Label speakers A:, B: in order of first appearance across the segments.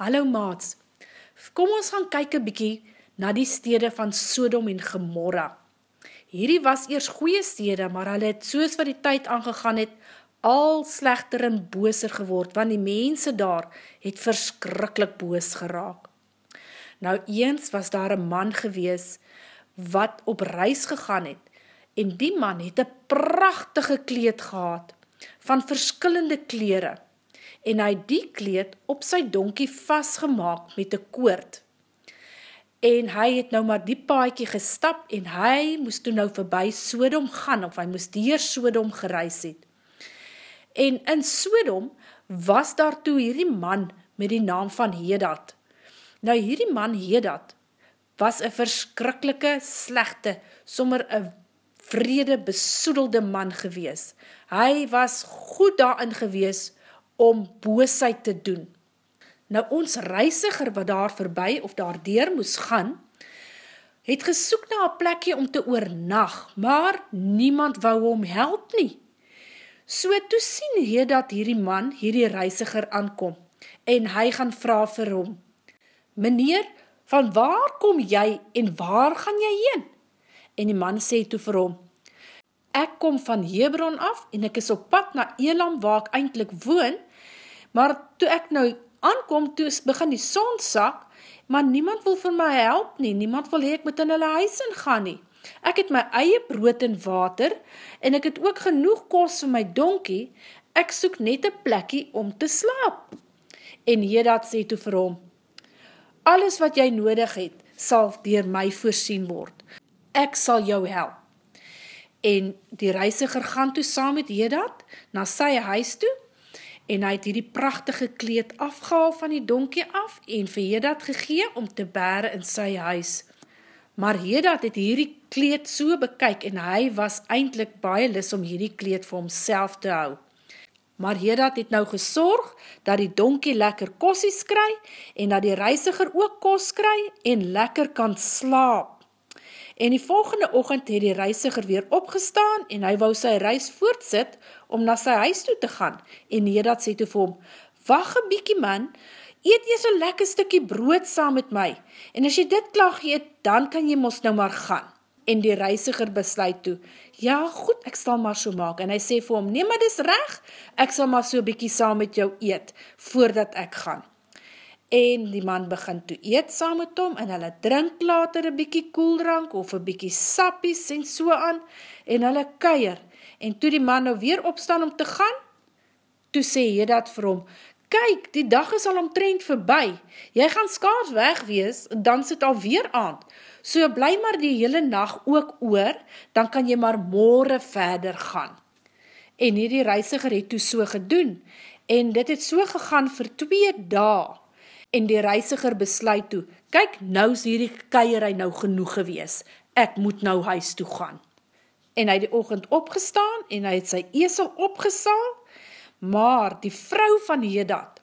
A: Hallo maats, kom ons gaan kyk een bykie na die stede van Sodom en Gomorra. Hierdie was eers goeie stede, maar hulle het soos wat die tyd aangegaan het, al slechter en booser geword, want die mense daar het verskrikkelijk boos geraak. Nou eens was daar een man gewees, wat op reis gegaan het, en die man het een prachtige kleed gehad, van verskillende kleren, en hy die kleed op sy donkie vastgemaak met een koord. En hy het nou maar die paaikie gestap en hy moest toe nou voorbij Sodom gaan, of hy moest dier Sodom gereis het. En in Sodom was daar toe hierdie man met die naam van Hedad. Nou hierdie man Hedad was een verskrikkelike, slechte, sommer een vrede besoedelde man gewees. Hy was goed daarin gewees om boosheid te doen. Nou ons reisiger wat daar voorbij of daar deur moes gaan, het gesoek na een plekje om te oornag, maar niemand wou hom help nie. So toe sien hy dat hierdie man hierdie reisiger aankom en hy gaan vraag vir hom, Meneer, van waar kom jy en waar gaan jy heen? En die man sê toe vir hom, Ek kom van Hebron af en ek is op pad na Elam waar ek eindelijk woon, maar toe ek nou aankom, toe is begin die son sak, maar niemand wil vir my help nie, niemand wil hee ek moet in hulle huis ingaan nie. Ek het my eie brood en water, en ek het ook genoeg kos vir my donkie, ek soek net een plekkie om te slaap. En Hedad sê toe vir hom, alles wat jy nodig het, sal dier my voorsien word. Ek sal jou help. En die reisiger gaan toe saam met Hedad na sy huis toe, en hy het hierdie prachtige kleed afgehaal van die donkie af en vir Hedad gegee om te bere in sy huis. Maar Hedad het hierdie kleed so bekyk en hy was eindelijk baie lis om hierdie kleed vir homself te hou. Maar Hedad het nou gesorg dat die donkie lekker kossies kry en dat die reisiger ook kos kry en lekker kan slaap. En die volgende ochend het die reisiger weer opgestaan en hy wou sy reis voortsit om na sy huis toe te gaan. En Nedad sê toe vir hom, wacht een bykie man, eet jy so lekker stukkie brood saam met my, en as jy dit klaar geet, dan kan jy mos nou maar gaan. En die reisiger besluit toe, ja goed, ek sal maar so maak, en hy sê vir hom, nee maar dis reg, ek sal maar so bykie saam met jou eet, voordat ek gaan. En die man begin toe eet saam met hom, en hulle drink later een bykie koeldrank, of een bykie sappies, en so aan, en hulle keier, en toe die man nou weer opstaan om te gaan, toe sê hy dat vir hom, kyk, die dag is al omtrend voorbij, jy gaan skaars weg wees, dan sit al weer aand, so bly maar die hele nacht ook oor, dan kan jy maar morgen verder gaan. En hierdie reisiger het toe so gedoen, en dit het so gegaan vir twee dae, en die reisiger besluit toe, kyk, nou is hierdie keierij nou genoeg gewees, ek moet nou huis toe gaan en hy die ochend opgestaan en hy het sy esel opgesaal, maar die vrou van Hedad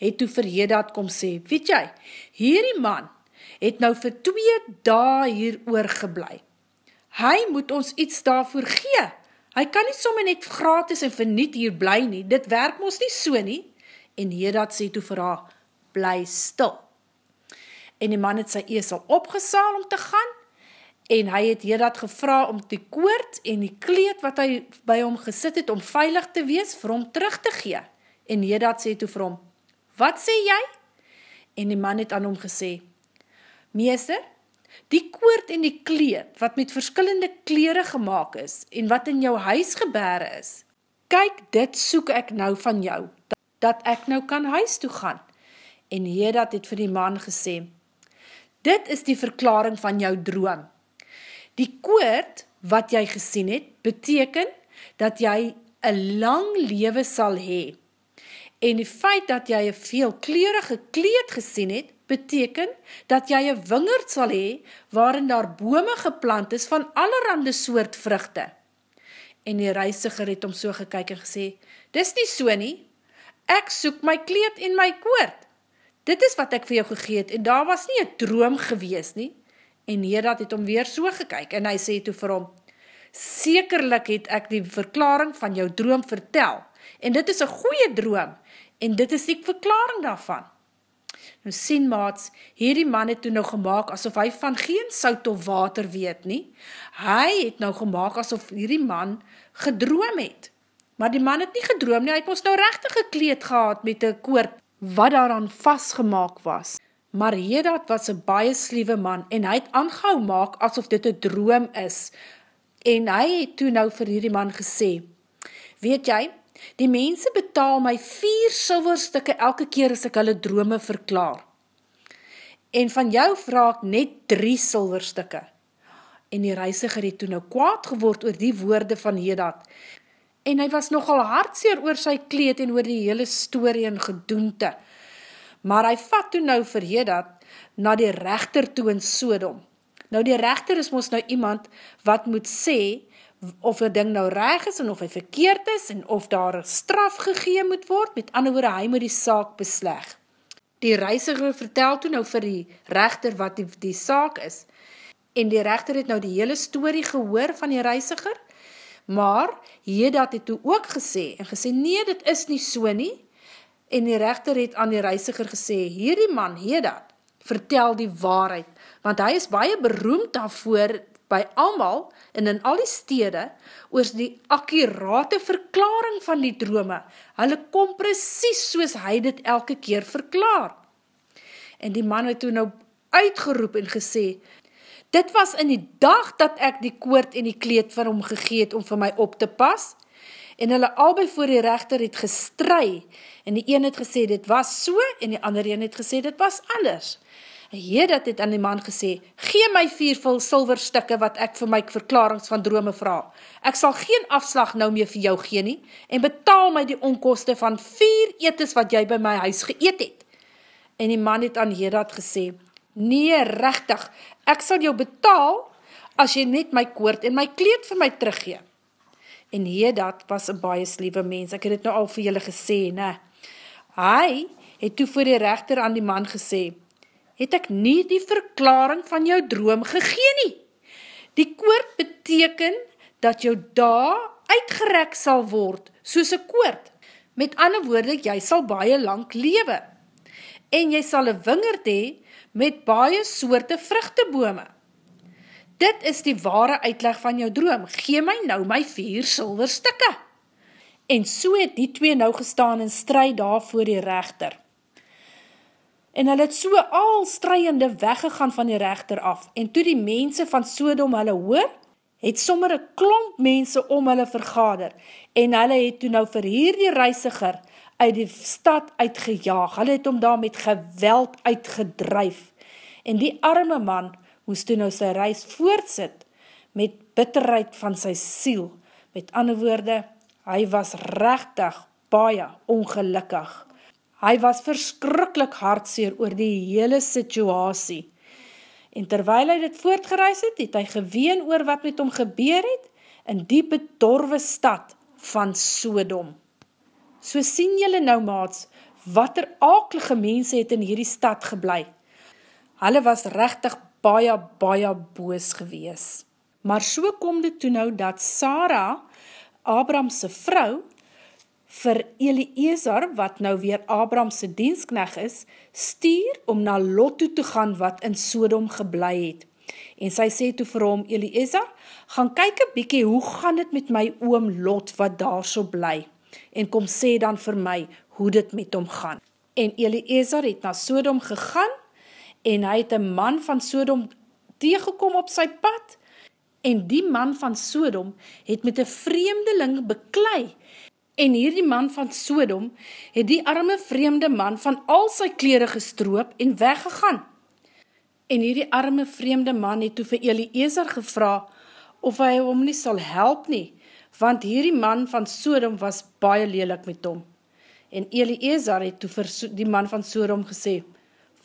A: het toe vir Hedad kom sê, weet jy, hierdie man het nou vir twee dae hier oorgeblij. Hy moet ons iets daarvoor gee. Hy kan nie somme net gratis en verniet hier bly nie, dit werk ons nie so nie. En Hedad sê toe vir haar, bly stil. En die man het sy esel opgesaal om te gaan, en hy het Hedad gevra om die koord en die kleed wat hy by hom gesit het om veilig te wees vir hom terug te gee. En Hedad sê toe vir hom, wat sê jy? En die man het aan hom gesê, meester, die koord en die kleed wat met verskillende kleren gemaakt is en wat in jou huis gebere is, kyk dit soek ek nou van jou, dat ek nou kan huis toe gaan. En Hedad het vir die man gesê, dit is die verklaring van jou droom, Die koord wat jy gesien het, beteken dat jy een lang lewe sal hee. En die feit dat jy een veel kleurige kleed gesien het, beteken dat jy een wingerd sal hee, waarin daar bome geplant is van allerhande soort vruchte. En die reisiger het om so gekyk en gesê, dis nie so nie, ek soek my kleed en my koord. Dit is wat ek vir jou gegeet en daar was nie een droom gewees nie, en Hedad het hom weer so gekyk, en hy sê toe vir hom, Sekerlik het ek die verklaring van jou droom vertel, en dit is een goeie droom, en dit is die verklaring daarvan. Nou sien maats, hierdie man het toe nou gemaakt asof hy van geen sout of water weet nie. Hy het nou gemaakt asof hierdie man gedroom het. Maar die man het nie gedroom nie, hy het ons nou rechtig gekleed gehad met een koord wat daaraan vastgemaak was. Maar Hedat was een baie sliewe man en hy het aangehou maak asof dit een droom is. En hy het toe nou vir hierdie man gesê, weet jy, die mense betaal my vier silverstukke elke keer as ek hulle drome verklaar. En van jou vraag net drie silverstukke. En die reisiger het toe nou kwaad geword oor die woorde van Hedat, en hy was nogal hartseer oor sy kleed en oor die hele story en gedoente. Maar hy vat toe nou vir Hedat na die rechter toe in Sodom. Nou die rechter is ons nou iemand wat moet sê of die ding nou reg is en of hy verkeerd is en of daar straf gegeen moet word, met ander woorde hy moet die saak besleg. Die reisiger vertel toe nou vir die rechter wat die, die saak is en die rechter het nou die hele story gehoor van die reisiger Maar Hedat het toe ook gesê en gesê, nee, dit is nie so nie. En die rechter het aan die reisiger gesê, hierdie man, Hedat, vertel die waarheid, want hy is baie beroemd daarvoor by almal en in al die stede oor die akkurate verklaring van die drome. Hulle kom precies soos hy dit elke keer verklaar. En die man het toe nou uitgeroep en gesê, Dit was in die dag dat ek die koord en die kleed vir hom gegeet om vir my op te pas, en hulle albei voor die rechter het gestry, en die een het gesê dit was so, en die ander een het gesê dit was anders. En Hedat het aan die man gesê, gee my viervul silverstikke wat ek vir my verklarings van drome vraag. Ek sal geen afslag nou meer vir jou gee nie, en betaal my die onkoste van vier etes wat jy by my huis geëet het. En die man het aan Hedat gesê, Nee, rechtig, ek sal jou betaal as jy net my koord en my kleed vir my teruggeen. En Hedat was een baie slieve mens, ek het het nou al vir julle gesê, ne. Hy het toe voor die rechter aan die man gesê, het ek nie die verklaring van jou droom gegeen nie. Die koord beteken dat jou da uitgerek sal word, soos een koord. Met ander woorde, jy sal baie lang lewe. En jy sal een wingerd hee, met baie soorte vruchtebome. Dit is die ware uitleg van jou droom, gee my nou my vier silver stikke. En so het die twee nou gestaan en strijd daar voor die rechter. En hulle het so al strijdende weggegaan van die rechter af, en toe die mense van Sodom hulle hoor, het sommer een klomp mense om hulle vergader, en hulle het toe nou vir hier die reisiger, uit die stad uitgejaag, hulle het om daar met geweld uitgedruif, en die arme man moest toe nou sy reis voortsit, met bitterheid van sy siel, met ander woorde, hy was rechtig baie ongelukkig. Hy was verskrikkelijk hartseer oor die hele situasie, en terwyl hy dit voortgereis het, het hy geween oor wat met hom gebeur het, in die bedorwe stad van Sodom. So sien jylle nou maats, wat er akelige mense het in hierdie stad geblei. Hulle was rechtig baie, baie boos gewees. Maar so kom dit toe nou dat Sarah, Abramse vrou, vir Eliezer, wat nou weer Abramse dienskneg is, stuur om na Lot toe te gaan wat in Sodom geblei het. En sy sê toe vir hom, Eliezer, gaan kyk een bykie, hoe gaan dit met my oom Lot wat daar so blei? En kom sê dan vir my hoe dit met hom gaan. En Eliezer het na Sodom gegaan en hy het een man van Sodom tegekom op sy pad en die man van Sodom het met een vreemdeling beklei en hierdie man van Sodom het die arme vreemde man van al sy kleren gestroop en weggegaan. En hierdie arme vreemde man het toe vir Eliezer gevra of hy hom nie sal help nie, want hierdie man van Sodom was baie lelik met hom. En Eliezer het toe vir die man van Sodom gesê,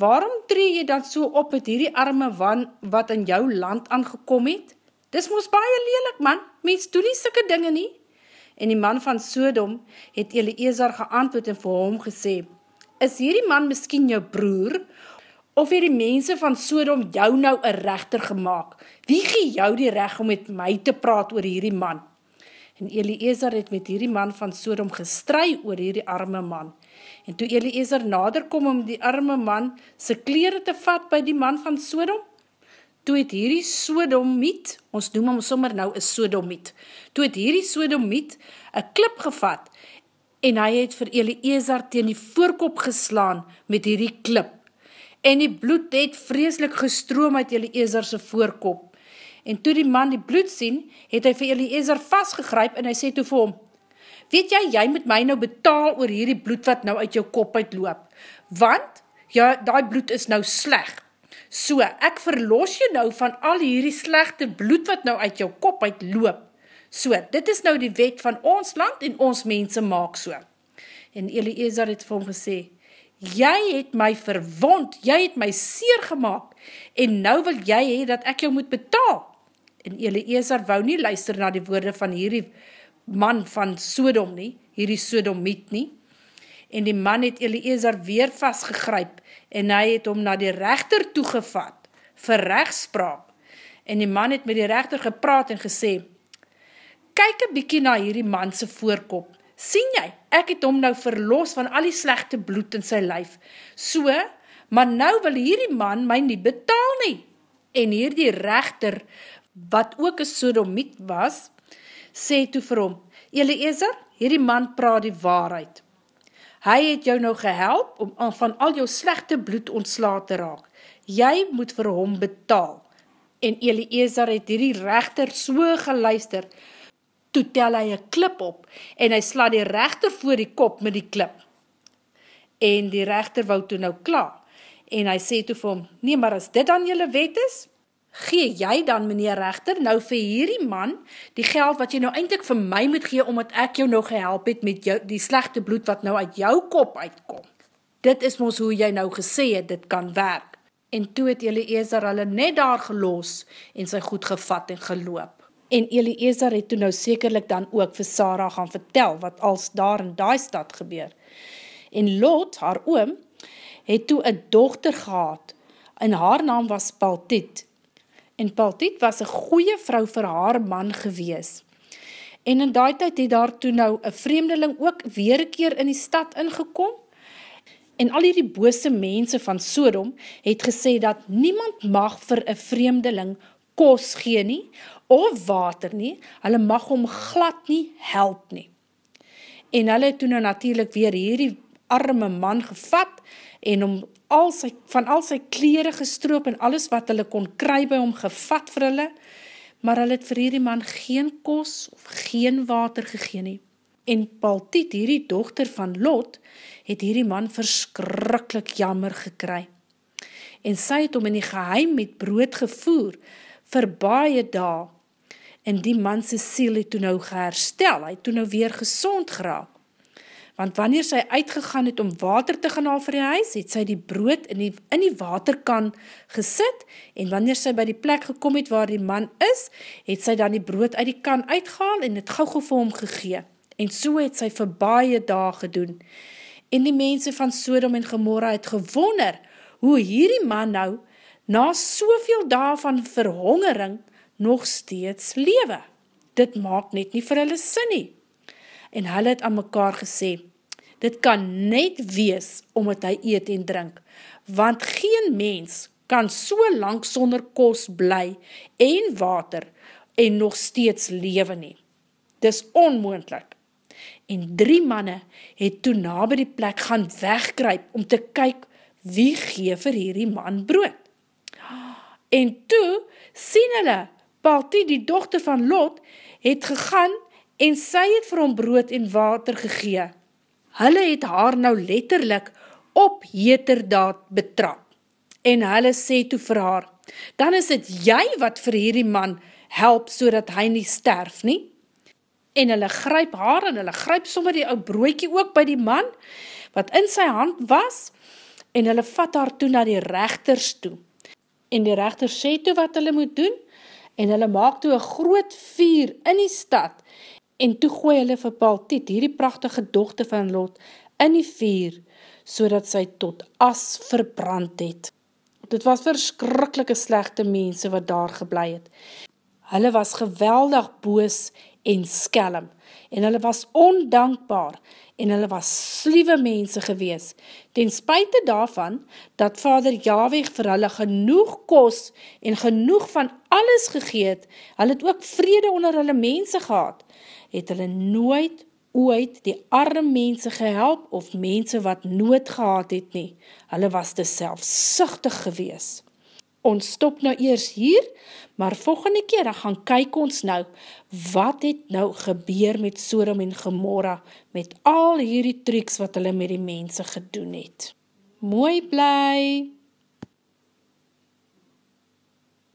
A: waarom tree jy dan so op met hierdie arme wan wat in jou land aangekom het? Dis moes baie lelik man, mens doen nie sikke dinge nie. En die man van Sodom het Eliezer geantwoord en vir hom gesê, is hierdie man miskien jou broer, of het die mense van Sodom jou nou een rechter gemaakt? Wie gee jou die recht om met my te praat oor hierdie man? En Eliezer het met hierdie man van Sodom gestry oor hierdie arme man. En toe Eliezer nader kom om die arme man sy kleren te vat by die man van Sodom, toe het hierdie Sodomiet, ons noem hom sommer nou een Sodomiet, toe het hierdie Sodomiet een klip gevat en hy het vir Eliezer teen die voorkop geslaan met hierdie klip. En die bloed het vreselik gestroom uit Eliezerse voorkop. En toe die man die bloed sien, het hy vir Eliezer vastgegryp en hy sê toe vir hom, Weet jy, jy moet my nou betaal oor hierdie bloed wat nou uit jou kop uitloop, want, ja, die bloed is nou sleg. So, ek verlos jy nou van al hierdie slegte bloed wat nou uit jou kop uitloop. So, dit is nou die wet van ons land en ons mense maak so. En Eliezer het vir hom gesê, jy het my verwond, jy het my seer gemaakt, en nou wil jy hee dat ek jou moet betaal. En Eliezer wou nie luister na die woorde van hierdie man van Sodom nie, hierdie Sodomiet nie, en die man het Eliezer weer vastgegryp, en hy het om na die rechter toegevat, vir rechtspraak, en die man het met die rechter gepraat en gesê, kyk een bykie na hierdie manse voorkop, sien jy, ek het om nou verlos van al die slechte bloed in sy lyf, so, maar nou wil hierdie man my nie betaal nie, en hierdie rechter, wat ook een sodomiet was, sê toe vir hom, Eliezer, hierdie man praat die waarheid. Hy het jou nou gehelp om van al jou slechte bloed ontsla te raak. Jy moet vir hom betaal. En Eliezer het hierdie rechter so geluister, toe tel hy een klip op en hy sla die rechter voor die kop met die klip. En die rechter wou toe nou klaar. En hy sê toe vir hom, nee, maar as dit dan jylle wet is, gee jy dan, meneer rechter, nou vir hierdie man, die geld wat jy nou eindelijk vir my moet gee, omdat ek jou nou gehelp het met jou, die slechte bloed wat nou uit jou kop uitkom. Dit is ons hoe jy nou gesê het, dit kan werk. En toe het Eliezer hulle net daar gelos en sy goed gevat en geloop. En Eliezer het toe nou sekerlik dan ook vir Sarah gaan vertel wat als daar in die stad gebeur. En Lot, haar oom, het toe een dochter gehad en haar naam was Paltit en Paltiet was een goeie vrou vir haar man gewees. En in die tijd het daar toe nou een vreemdeling ook weer keer in die stad ingekom, en al die bose mense van Sodom het gesê dat niemand mag vir een vreemdeling kos gee nie, of water nie, hulle mag hom glad nie help nie. En hulle het toen nou natuurlijk weer hierdie arme man gevat, en om al sy, van al sy kleren gestroop en alles wat hulle kon kry by hom gevat vir hulle, maar hulle het vir hierdie man geen kos of geen water gegeen nie. En Paltiet, hierdie dochter van Lot, het hierdie man verskrikkelijk jammer gekry. En sy het om in die geheim met brood gevoer, vir baie dae, en die man sy siel het toen nou geherstel, hy het toen nou weer gezond geraak want wanneer sy uitgegaan het om water te gaan haal vir die huis, het sy die brood in die, in die waterkan gesit, en wanneer sy by die plek gekom het waar die man is, het sy dan die brood uit die kan uitgehaal en het gauw vir hom gegee, en so het sy vir baie daag gedoen. En die mense van Sodom en Gomorra het gewonder, hoe hierdie man nou, na soveel daag van verhongering, nog steeds lewe. Dit maak net nie vir hulle sin nie. En hulle het aan mekaar gesê, Dit kan net wees omdat hy eet en drink, want geen mens kan so lang sonder kos bly en water en nog steeds lewe nie. Dis onmoendlik. En drie manne het toe na by die plek gaan wegkryp om te kyk wie gee vir hierdie man brood. En toe sien hulle, Paltie, die dochter van Lot, het gegaan en sy het vir hom brood en water gegee hulle het haar nou letterlik op heterdaad betrap. En hulle sê toe vir haar, dan is het jy wat vir hierdie man help so dat hy nie sterf nie. En hulle gryp haar en hulle gryp sommer die ou broekie ook by die man, wat in sy hand was, en hulle vat haar toe na die rechters toe. En die rechters sê toe wat hulle moet doen, en hulle maak toe een groot vier in die stad, en toe gooi hulle vir Paltiet, hierdie prachtige dochter van Lot, in die vuur, so dat sy tot as verbrand het. Dit was verskrikkelike slechte mense wat daar geblei het. Hulle was geweldig boos en skelm, en hulle was ondankbaar, en hulle was sliewe mense gewees, ten spuite daarvan, dat vader Yahweh vir hulle genoeg kos, en genoeg van alles gegeet, hulle het ook vrede onder hulle mense gehad, het hulle nooit ooit die arme mense gehelp, of mense wat nood gehad het nie, hulle was te selfsichtig gewees. Ons stop nou eers hier, maar volgende keer dan gaan kyk ons nou, wat het nou gebeur met Sodom en Gomorra, met al hierdie triks wat hulle met die mense gedoen het. Mooi bly!